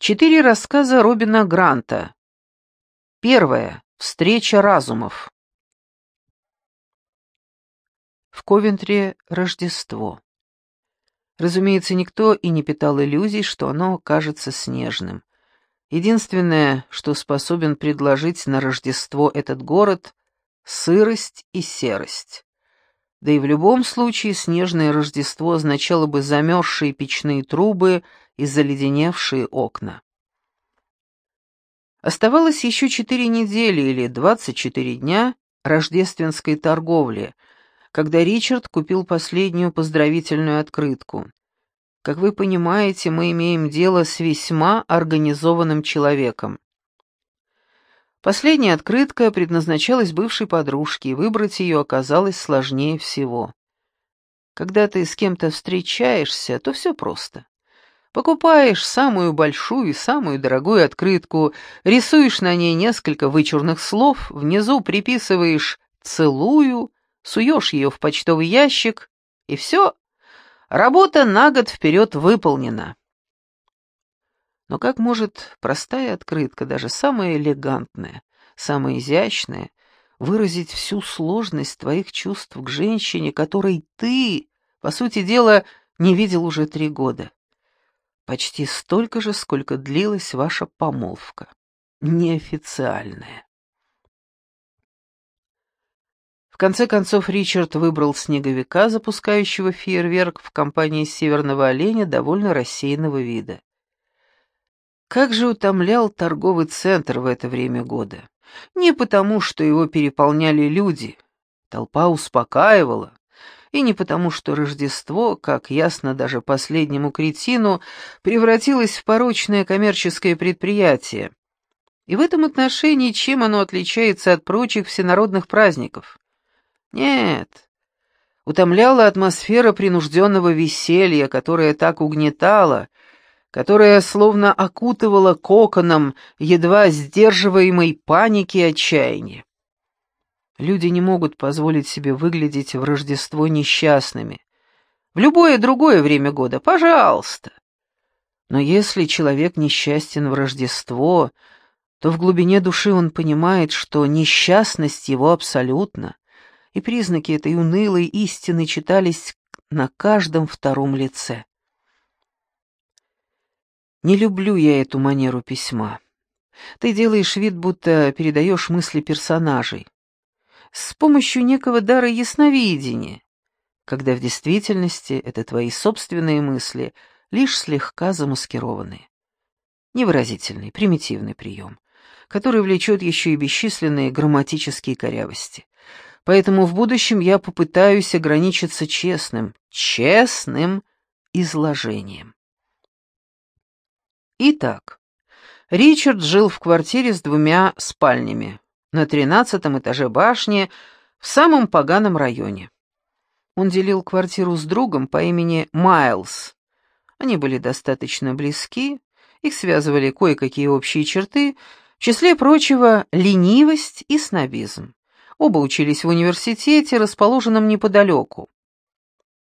Четыре рассказа Робина Гранта. Первое. Встреча разумов. В Ковентре Рождество. Разумеется, никто и не питал иллюзий, что оно кажется снежным. Единственное, что способен предложить на Рождество этот город — сырость и серость. Да и в любом случае снежное Рождество означало бы замерзшие печные трубы и заледеневшие окна. Оставалось еще четыре недели или двадцать четыре дня рождественской торговли, когда Ричард купил последнюю поздравительную открытку. Как вы понимаете, мы имеем дело с весьма организованным человеком. Последняя открытка предназначалась бывшей подружке, и выбрать ее оказалось сложнее всего. Когда ты с кем-то встречаешься, то все просто. Покупаешь самую большую и самую дорогую открытку, рисуешь на ней несколько вычурных слов, внизу приписываешь «целую», суешь ее в почтовый ящик, и все, работа на год вперед выполнена. Но как может простая открытка, даже самая элегантная, самая изящная, выразить всю сложность твоих чувств к женщине, которой ты, по сути дела, не видел уже три года? Почти столько же, сколько длилась ваша помолвка. Неофициальная. В конце концов, Ричард выбрал снеговика, запускающего фейерверк в компании северного оленя довольно рассеянного вида. Как же утомлял торговый центр в это время года. Не потому, что его переполняли люди. Толпа успокаивала. И не потому, что Рождество, как ясно даже последнему кретину, превратилось в порочное коммерческое предприятие. И в этом отношении чем оно отличается от прочих всенародных праздников? Нет. Утомляла атмосфера принужденного веселья, которая так угнетала, которая словно окутывала коконом едва сдерживаемой паники и отчаяния. Люди не могут позволить себе выглядеть в Рождество несчастными. В любое другое время года, пожалуйста. Но если человек несчастен в Рождество, то в глубине души он понимает, что несчастность его абсолютна, и признаки этой унылой истины читались на каждом втором лице. Не люблю я эту манеру письма. Ты делаешь вид, будто передаешь мысли персонажей. С помощью некого дара ясновидения, когда в действительности это твои собственные мысли, лишь слегка замаскированные. Невыразительный, примитивный прием, который влечет еще и бесчисленные грамматические корявости. Поэтому в будущем я попытаюсь ограничиться честным, честным изложением. Итак, Ричард жил в квартире с двумя спальнями, на тринадцатом этаже башни, в самом поганом районе. Он делил квартиру с другом по имени Майлз. Они были достаточно близки, их связывали кое-какие общие черты, в числе прочего ленивость и снобизм. Оба учились в университете, расположенном неподалеку.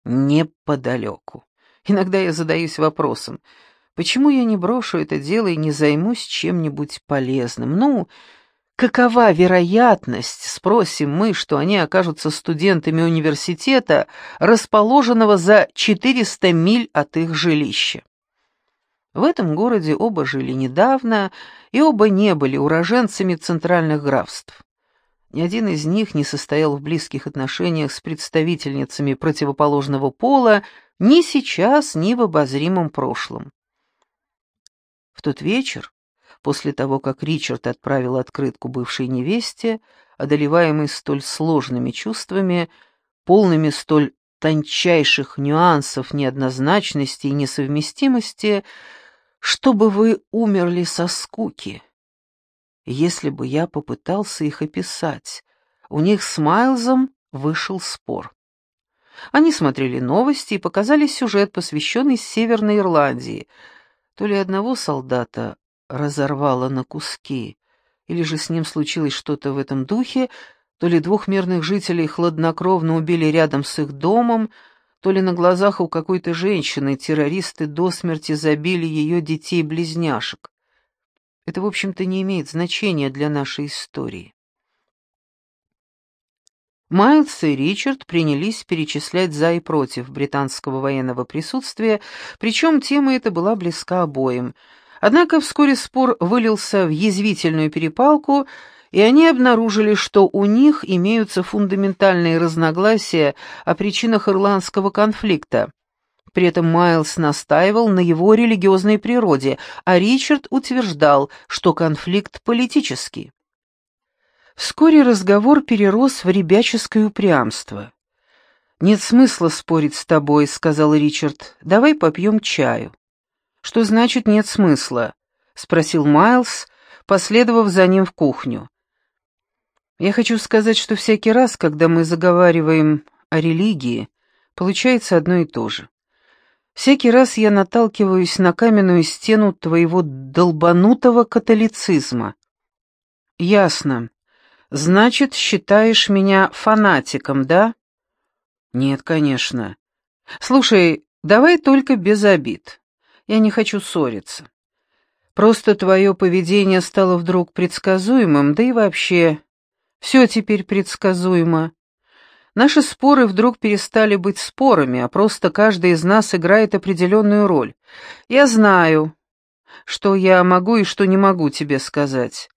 Неподалеку. Иногда я задаюсь вопросом — Почему я не брошу это дело и не займусь чем-нибудь полезным? Ну, какова вероятность, спросим мы, что они окажутся студентами университета, расположенного за 400 миль от их жилища? В этом городе оба жили недавно, и оба не были уроженцами центральных графств. Ни один из них не состоял в близких отношениях с представительницами противоположного пола ни сейчас, ни в обозримом прошлом. В тот вечер, после того, как Ричард отправил открытку бывшей невесте, одолеваемый столь сложными чувствами, полными столь тончайших нюансов неоднозначности и несовместимости, чтобы вы умерли со скуки. Если бы я попытался их описать, у них с Майлзом вышел спор. Они смотрели новости и показали сюжет, посвященный Северной Ирландии — то ли одного солдата разорвало на куски, или же с ним случилось что-то в этом духе, то ли двух мирных жителей хладнокровно убили рядом с их домом, то ли на глазах у какой-то женщины террористы до смерти забили ее детей-близняшек. Это, в общем-то, не имеет значения для нашей истории. Майлз и Ричард принялись перечислять за и против британского военного присутствия, причем тема эта была близка обоим. Однако вскоре спор вылился в язвительную перепалку, и они обнаружили, что у них имеются фундаментальные разногласия о причинах ирландского конфликта. При этом Майлз настаивал на его религиозной природе, а Ричард утверждал, что конфликт политический. Вскоре разговор перерос в ребяческое упрямство. «Нет смысла спорить с тобой», — сказал Ричард. «Давай попьем чаю». «Что значит нет смысла?» — спросил Майлз, последовав за ним в кухню. «Я хочу сказать, что всякий раз, когда мы заговариваем о религии, получается одно и то же. Всякий раз я наталкиваюсь на каменную стену твоего долбанутого католицизма». «Ясно», Значит, считаешь меня фанатиком, да? Нет, конечно. Слушай, давай только без обид. Я не хочу ссориться. Просто твое поведение стало вдруг предсказуемым, да и вообще, все теперь предсказуемо. Наши споры вдруг перестали быть спорами, а просто каждый из нас играет определенную роль. Я знаю, что я могу и что не могу тебе сказать.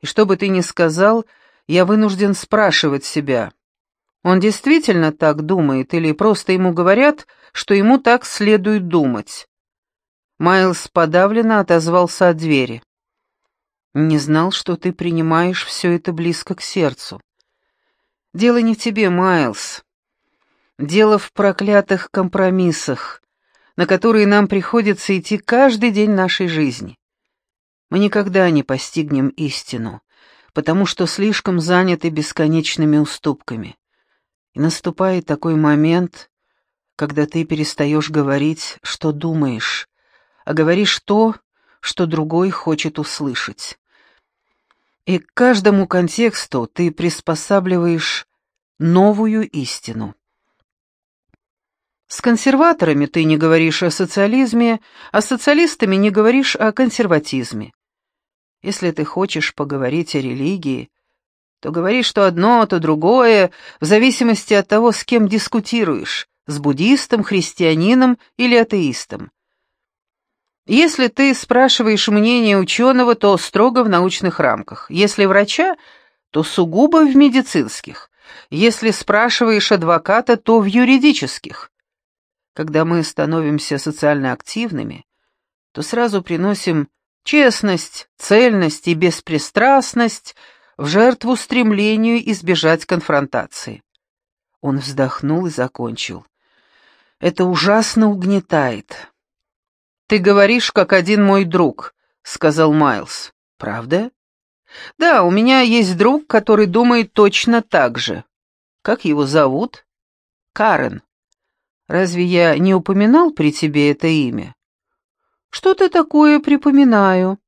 И что бы ты ни сказал, я вынужден спрашивать себя, он действительно так думает или просто ему говорят, что ему так следует думать? Майлз подавленно отозвался от двери. «Не знал, что ты принимаешь все это близко к сердцу. Дело не в тебе, Майлз. Дело в проклятых компромиссах, на которые нам приходится идти каждый день нашей жизни. Мы никогда не постигнем истину, потому что слишком заняты бесконечными уступками. И наступает такой момент, когда ты перестаешь говорить, что думаешь, а говоришь то, что другой хочет услышать. И к каждому контексту ты приспосабливаешь новую истину. С консерваторами ты не говоришь о социализме, а с социалистами не говоришь о консерватизме. Если ты хочешь поговорить о религии, то говори что одно, то другое, в зависимости от того, с кем дискутируешь, с буддистом, христианином или атеистом. Если ты спрашиваешь мнение ученого, то строго в научных рамках. Если врача, то сугубо в медицинских. Если спрашиваешь адвоката, то в юридических. Когда мы становимся социально активными, то сразу приносим честность, цельность и беспристрастность в жертву стремлению избежать конфронтации. Он вздохнул и закончил. Это ужасно угнетает. Ты говоришь, как один мой друг, сказал Майлз. Правда? Да, у меня есть друг, который думает точно так же. Как его зовут? Карен. Разве я не упоминал при тебе это имя? Что-то такое припоминаю.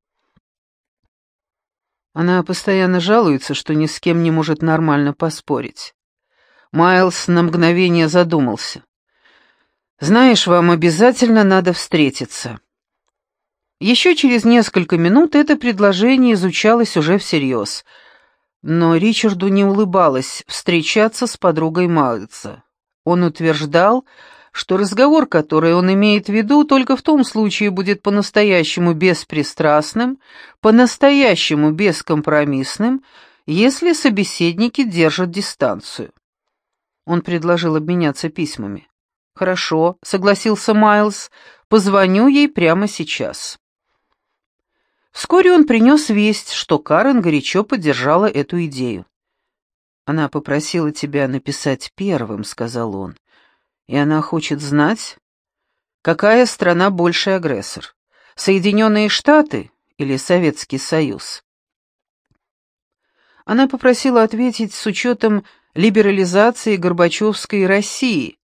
Она постоянно жалуется, что ни с кем не может нормально поспорить. Майлз на мгновение задумался. «Знаешь, вам обязательно надо встретиться». Еще через несколько минут это предложение изучалось уже всерьез, но Ричарду не улыбалось встречаться с подругой Майлза. Он утверждал, что разговор, который он имеет в виду, только в том случае будет по-настоящему беспристрастным, по-настоящему бескомпромиссным, если собеседники держат дистанцию. Он предложил обменяться письмами. «Хорошо», — согласился Майлз, — «позвоню ей прямо сейчас». Вскоре он принес весть, что Карен горячо поддержала эту идею. «Она попросила тебя написать первым», — сказал он. И она хочет знать, какая страна больший агрессор, Соединенные Штаты или Советский Союз. Она попросила ответить с учетом либерализации Горбачевской России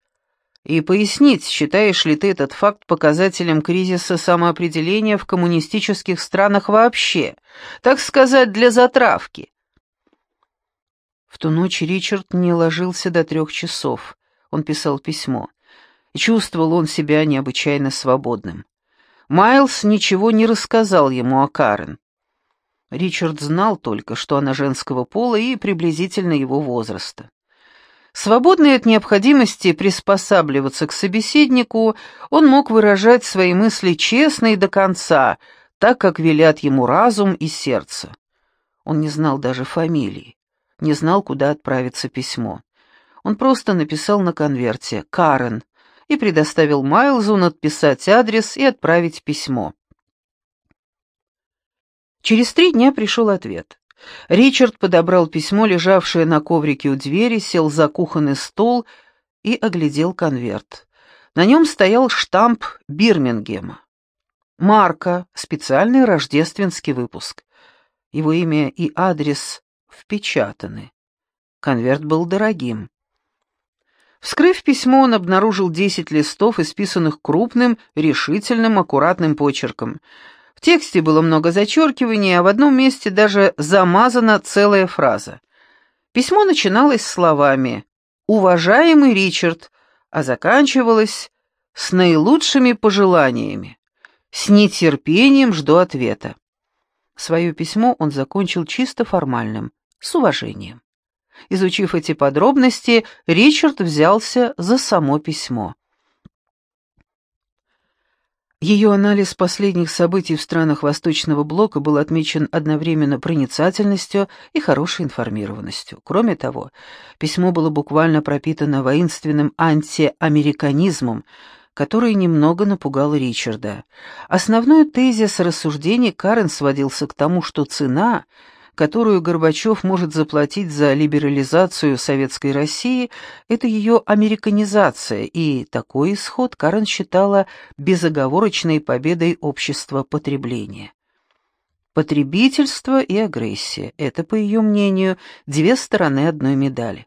и пояснить, считаешь ли ты этот факт показателем кризиса самоопределения в коммунистических странах вообще, так сказать, для затравки. В ту ночь Ричард не ложился до трех часов. Он писал письмо. и чувствовал он себя необычайно свободным. Майлз ничего не рассказал ему о Карен. Ричард знал только, что она женского пола и приблизительно его возраста. Свободный от необходимости приспосабливаться к собеседнику, он мог выражать свои мысли честно и до конца, так как велят ему разум и сердце. Он не знал даже фамилии, не знал, куда отправиться письмо. Он просто написал на конверте «Карен» и предоставил Майлзу надписать адрес и отправить письмо. Через три дня пришел ответ. Ричард подобрал письмо, лежавшее на коврике у двери, сел за кухонный стол и оглядел конверт. На нем стоял штамп Бирмингема. Марка, специальный рождественский выпуск. Его имя и адрес впечатаны. Конверт был дорогим. Вскрыв письмо, он обнаружил десять листов, исписанных крупным, решительным, аккуратным почерком. Тексте было много зачеркиваний, а в одном месте даже замазана целая фраза. Письмо начиналось словами «Уважаемый Ричард», а заканчивалось «С наилучшими пожеланиями. С нетерпением жду ответа». Свое письмо он закончил чисто формальным, с уважением. Изучив эти подробности, Ричард взялся за само письмо. Ее анализ последних событий в странах Восточного Блока был отмечен одновременно проницательностью и хорошей информированностью. Кроме того, письмо было буквально пропитано воинственным антиамериканизмом, который немного напугал Ричарда. Основной тезис рассуждений Карен сводился к тому, что цена — которую Горбачев может заплатить за либерализацию советской России, это ее американизация, и такой исход Карен считала безоговорочной победой общества потребления. Потребительство и агрессия – это, по ее мнению, две стороны одной медали.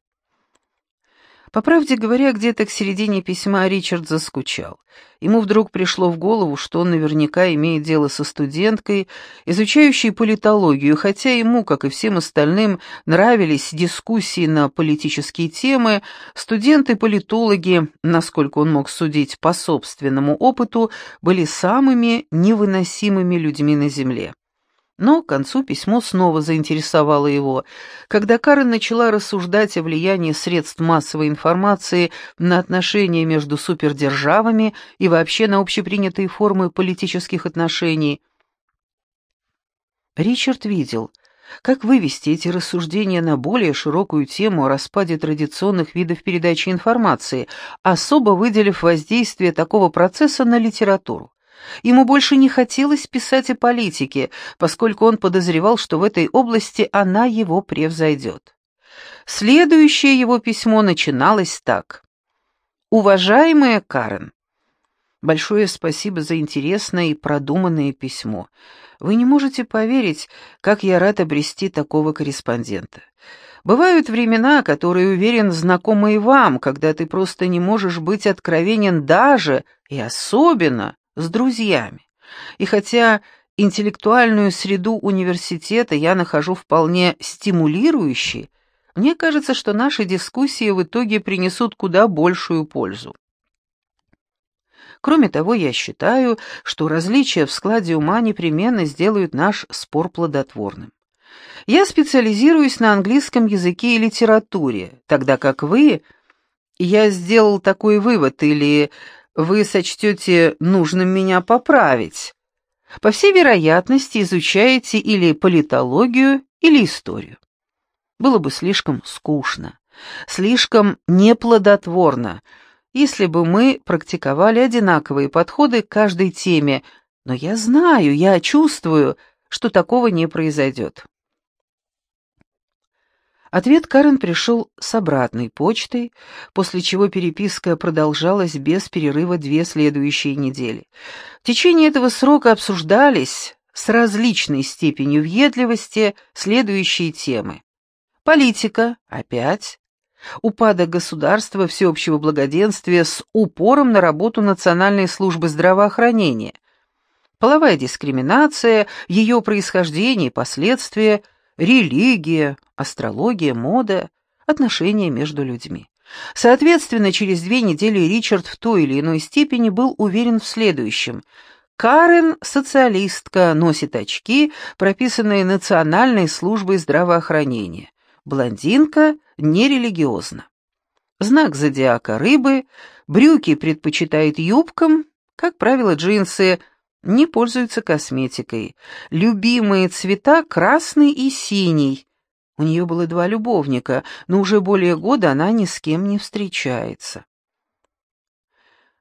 По правде говоря, где-то к середине письма Ричард заскучал. Ему вдруг пришло в голову, что он наверняка имеет дело со студенткой, изучающей политологию, хотя ему, как и всем остальным, нравились дискуссии на политические темы, студенты-политологи, насколько он мог судить по собственному опыту, были самыми невыносимыми людьми на Земле. Но к концу письмо снова заинтересовало его. Когда Карен начала рассуждать о влиянии средств массовой информации на отношения между супердержавами и вообще на общепринятые формы политических отношений, Ричард видел, как вывести эти рассуждения на более широкую тему о распаде традиционных видов передачи информации, особо выделив воздействие такого процесса на литературу. Ему больше не хотелось писать о политике, поскольку он подозревал, что в этой области она его превзойдет. Следующее его письмо начиналось так. «Уважаемая Карен, большое спасибо за интересное и продуманное письмо. Вы не можете поверить, как я рад обрести такого корреспондента. Бывают времена, которые, уверен, знакомы и вам, когда ты просто не можешь быть откровенен даже и особенно с друзьями. И хотя интеллектуальную среду университета я нахожу вполне стимулирующей, мне кажется, что наши дискуссии в итоге принесут куда большую пользу. Кроме того, я считаю, что различия в складе ума непременно сделают наш спор плодотворным. Я специализируюсь на английском языке и литературе, тогда как вы... Я сделал такой вывод, или вы сочтете нужным меня поправить. По всей вероятности, изучаете или политологию, или историю. Было бы слишком скучно, слишком неплодотворно, если бы мы практиковали одинаковые подходы к каждой теме, но я знаю, я чувствую, что такого не произойдет. Ответ Карен пришел с обратной почтой, после чего переписка продолжалась без перерыва две следующие недели. В течение этого срока обсуждались с различной степенью въедливости следующие темы. Политика, опять. Упадок государства, всеобщего благоденствия с упором на работу Национальной службы здравоохранения. Половая дискриминация, ее происхождение и последствия – религия, астрология, мода, отношения между людьми. Соответственно, через две недели Ричард в той или иной степени был уверен в следующем. Карен – социалистка, носит очки, прописанные Национальной службой здравоохранения. Блондинка – нерелигиозна. Знак зодиака рыбы, брюки предпочитает юбкам, как правило, джинсы не пользуются косметикой. Любимые цвета – красный и синий, у нее было два любовника, но уже более года она ни с кем не встречается.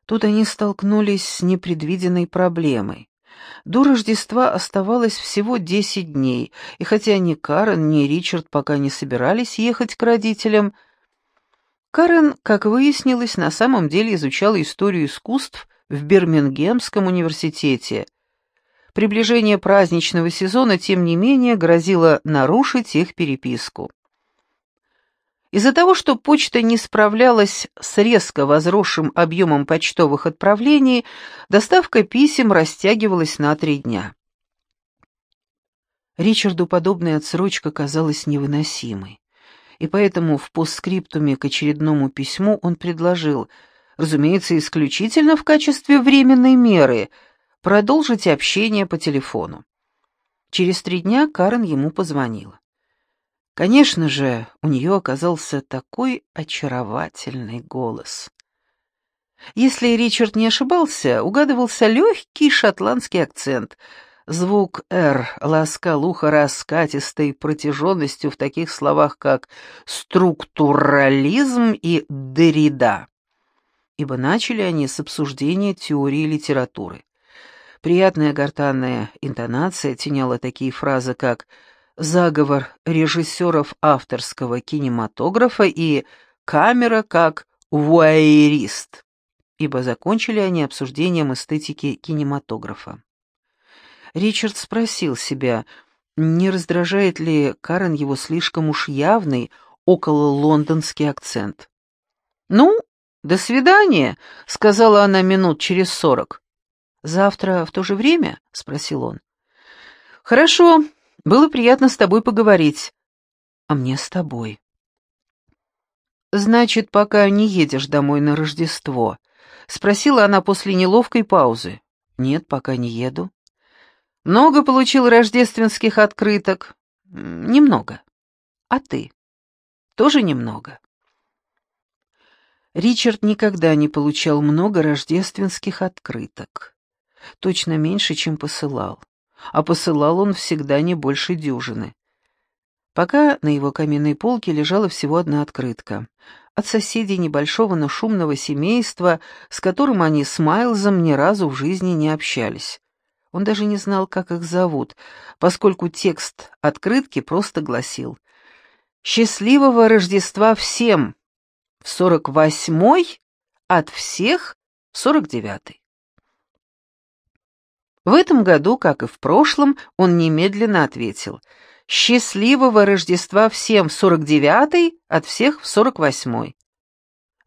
Тут они столкнулись с непредвиденной проблемой. До Рождества оставалось всего десять дней, и хотя ни Карен, ни Ричард пока не собирались ехать к родителям, Карен, как выяснилось, на самом деле изучала историю искусств в Бирмингемском университете Приближение праздничного сезона, тем не менее, грозило нарушить их переписку. Из-за того, что почта не справлялась с резко возросшим объемом почтовых отправлений, доставка писем растягивалась на три дня. Ричарду подобная отсрочка казалась невыносимой, и поэтому в постскриптуме к очередному письму он предложил, разумеется, исключительно в качестве временной меры — продолжить общение по телефону. Через три дня Карен ему позвонила. Конечно же, у нее оказался такой очаровательный голос. Если Ричард не ошибался, угадывался легкий шотландский акцент. Звук «р» ласкал ухо раскатистой протяженностью в таких словах, как «структурализм» и «дерида», ибо начали они с обсуждения теории литературы. Приятная гортанная интонация теняла такие фразы, как «заговор режиссеров авторского кинематографа» и «камера как вуайерист», ибо закончили они обсуждением эстетики кинематографа. Ричард спросил себя, не раздражает ли Карен его слишком уж явный около лондонский акцент. «Ну, до свидания», — сказала она минут через сорок. «Завтра в то же время?» — спросил он. «Хорошо, было приятно с тобой поговорить». «А мне с тобой». «Значит, пока не едешь домой на Рождество?» — спросила она после неловкой паузы. «Нет, пока не еду». «Много получил рождественских открыток?» «Немного». «А ты?» «Тоже немного». Ричард никогда не получал много рождественских открыток точно меньше, чем посылал. А посылал он всегда не больше дюжины. Пока на его каминной полке лежала всего одна открытка. От соседей небольшого, но шумного семейства, с которым они с Майлзом ни разу в жизни не общались. Он даже не знал, как их зовут, поскольку текст открытки просто гласил «Счастливого Рождества всем! Сорок восьмой от всех сорок девятый». В этом году, как и в прошлом, он немедленно ответил «Счастливого Рождества всем в сорок девятый, от всех в сорок восьмой».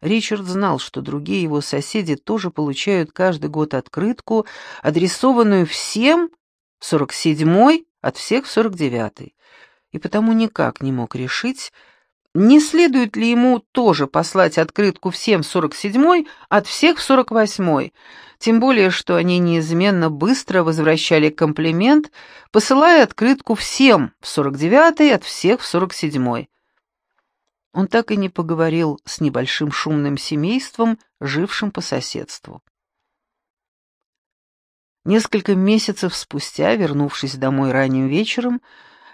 Ричард знал, что другие его соседи тоже получают каждый год открытку, адресованную всем в сорок седьмой, от всех в сорок девятый, и потому никак не мог решить, не следует ли ему тоже послать открытку всем в сорок седьмой, от всех в сорок восьмой, тем более, что они неизменно быстро возвращали комплимент, посылая открытку всем в 49-й, от всех в 47-й. Он так и не поговорил с небольшим шумным семейством, жившим по соседству. Несколько месяцев спустя, вернувшись домой ранним вечером,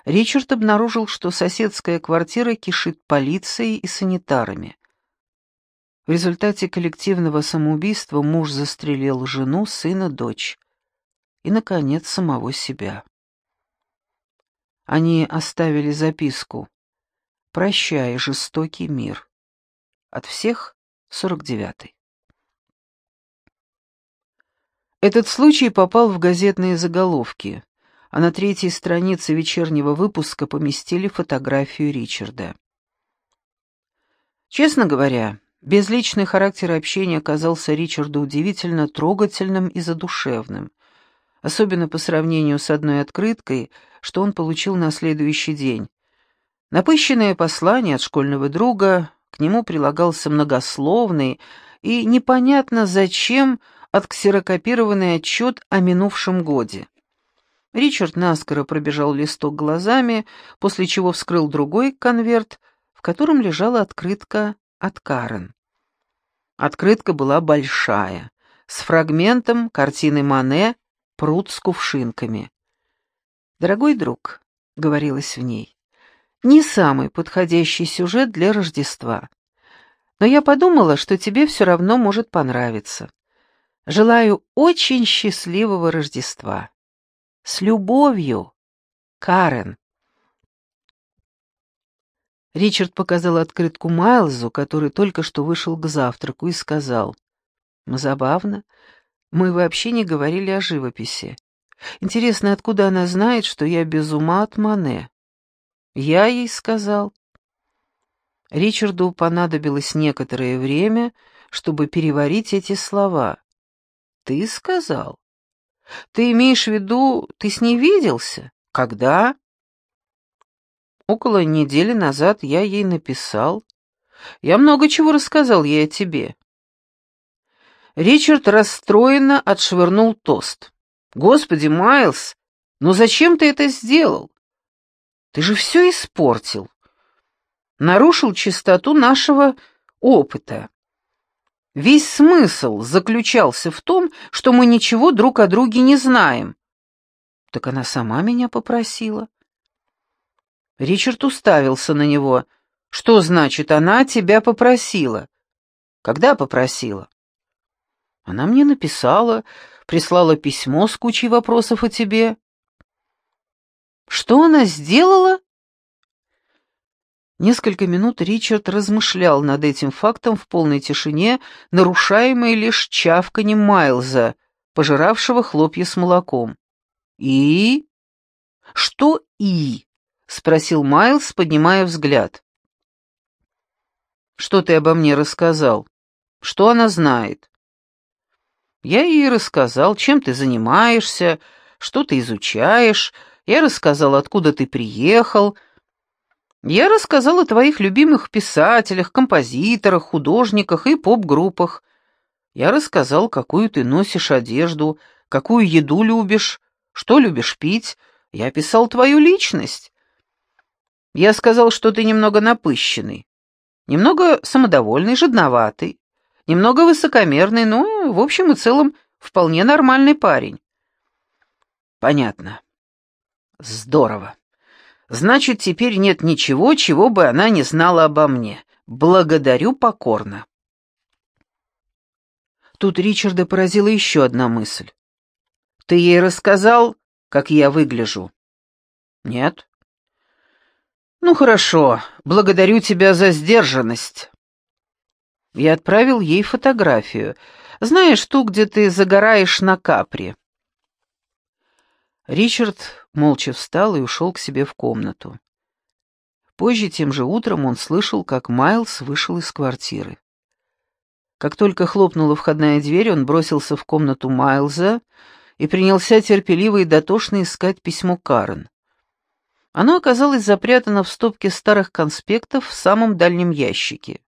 Ричард обнаружил, что соседская квартира кишит полицией и санитарами. В результате коллективного самоубийства муж застрелил жену, сына, дочь и, наконец, самого себя. Они оставили записку «Прощай, жестокий мир». От всех сорок девятый. Этот случай попал в газетные заголовки, а на третьей странице вечернего выпуска поместили фотографию Ричарда. Честно говоря, Безличный характер общения казался Ричарду удивительно трогательным и задушевным, особенно по сравнению с одной открыткой, что он получил на следующий день. Напыщенное послание от школьного друга, К нему прилагался многословный и непонятно зачем отксерокопированный отчет о минувшем годе. Ричард наскоро пробежал листок глазами, после чего вскрыл другой конверт, в котором лежала открытка от Карен. Открытка была большая, с фрагментом картины Мане «Пруд с кувшинками». «Дорогой друг», — говорилось в ней, — «не самый подходящий сюжет для Рождества. Но я подумала, что тебе все равно может понравиться. Желаю очень счастливого Рождества. С любовью, Карен». Ричард показал открытку Майлзу, который только что вышел к завтраку, и сказал, «Забавно, мы вообще не говорили о живописи. Интересно, откуда она знает, что я без ума от Мане?» «Я ей сказал». Ричарду понадобилось некоторое время, чтобы переварить эти слова. «Ты сказал? Ты имеешь в виду, ты с ней виделся? Когда?» Около недели назад я ей написал. Я много чего рассказал ей о тебе. Ричард расстроенно отшвырнул тост. «Господи, Майлз, ну зачем ты это сделал? Ты же все испортил. Нарушил чистоту нашего опыта. Весь смысл заключался в том, что мы ничего друг о друге не знаем. Так она сама меня попросила. Ричард уставился на него. «Что значит, она тебя попросила?» «Когда попросила?» «Она мне написала, прислала письмо с кучей вопросов о тебе». «Что она сделала?» Несколько минут Ричард размышлял над этим фактом в полной тишине, нарушаемой лишь чавканем Майлза, пожиравшего хлопья с молоком. «И?» «Что «и»?» — спросил Майлз, поднимая взгляд. «Что ты обо мне рассказал? Что она знает?» «Я ей рассказал, чем ты занимаешься, что ты изучаешь. Я рассказал, откуда ты приехал. Я рассказал о твоих любимых писателях, композиторах, художниках и поп-группах. Я рассказал, какую ты носишь одежду, какую еду любишь, что любишь пить. Я описал твою личность. Я сказал, что ты немного напыщенный, немного самодовольный, жадноватый, немного высокомерный, но, в общем и целом, вполне нормальный парень. Понятно. Здорово. Значит, теперь нет ничего, чего бы она не знала обо мне. Благодарю покорно. Тут Ричарда поразила еще одна мысль. Ты ей рассказал, как я выгляжу? Нет. «Ну хорошо, благодарю тебя за сдержанность». Я отправил ей фотографию. Знаешь ту, где ты загораешь на капре? Ричард молча встал и ушел к себе в комнату. Позже, тем же утром, он слышал, как Майлз вышел из квартиры. Как только хлопнула входная дверь, он бросился в комнату Майлза и принялся терпеливо и дотошно искать письмо Карен. Оно оказалось запрятано в стопке старых конспектов в самом дальнем ящике.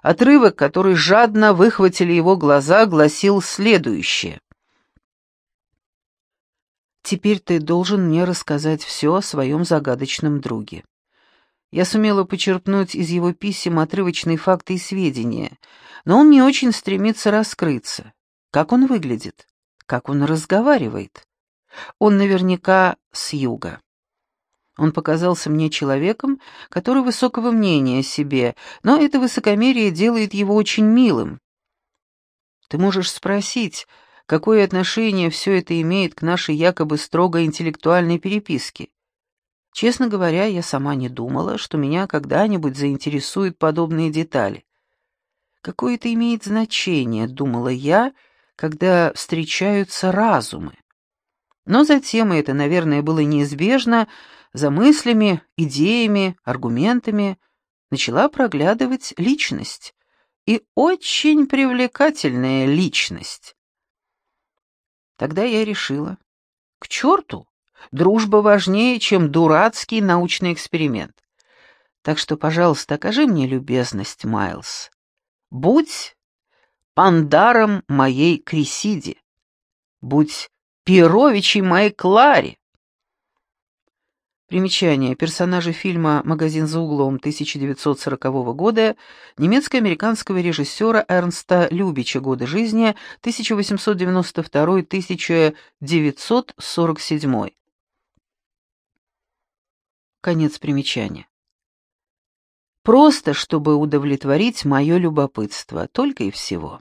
Отрывок, который жадно выхватили его глаза, гласил следующее. «Теперь ты должен мне рассказать все о своем загадочном друге. Я сумела почерпнуть из его писем отрывочные факты и сведения, но он не очень стремится раскрыться. Как он выглядит? Как он разговаривает? Он наверняка с юга. Он показался мне человеком, который высокого мнения о себе, но это высокомерие делает его очень милым. Ты можешь спросить, какое отношение все это имеет к нашей якобы строго интеллектуальной переписке. Честно говоря, я сама не думала, что меня когда-нибудь заинтересуют подобные детали. Какое это имеет значение, думала я, когда встречаются разумы. Но затем, и это, наверное, было неизбежно, за мыслями, идеями, аргументами начала проглядывать личность. И очень привлекательная личность. Тогда я решила, к черту, дружба важнее, чем дурацкий научный эксперимент. Так что, пожалуйста, окажи мне любезность, Майлз. Будь пандаром моей Крисиди. Будь Перовичей моей Кларе. Примечание. Персонажи фильма «Магазин за углом» 1940 года немецко-американского режиссера Эрнста Любича «Годы жизни» 1892-1947. Конец примечания. Просто, чтобы удовлетворить мое любопытство, только и всего.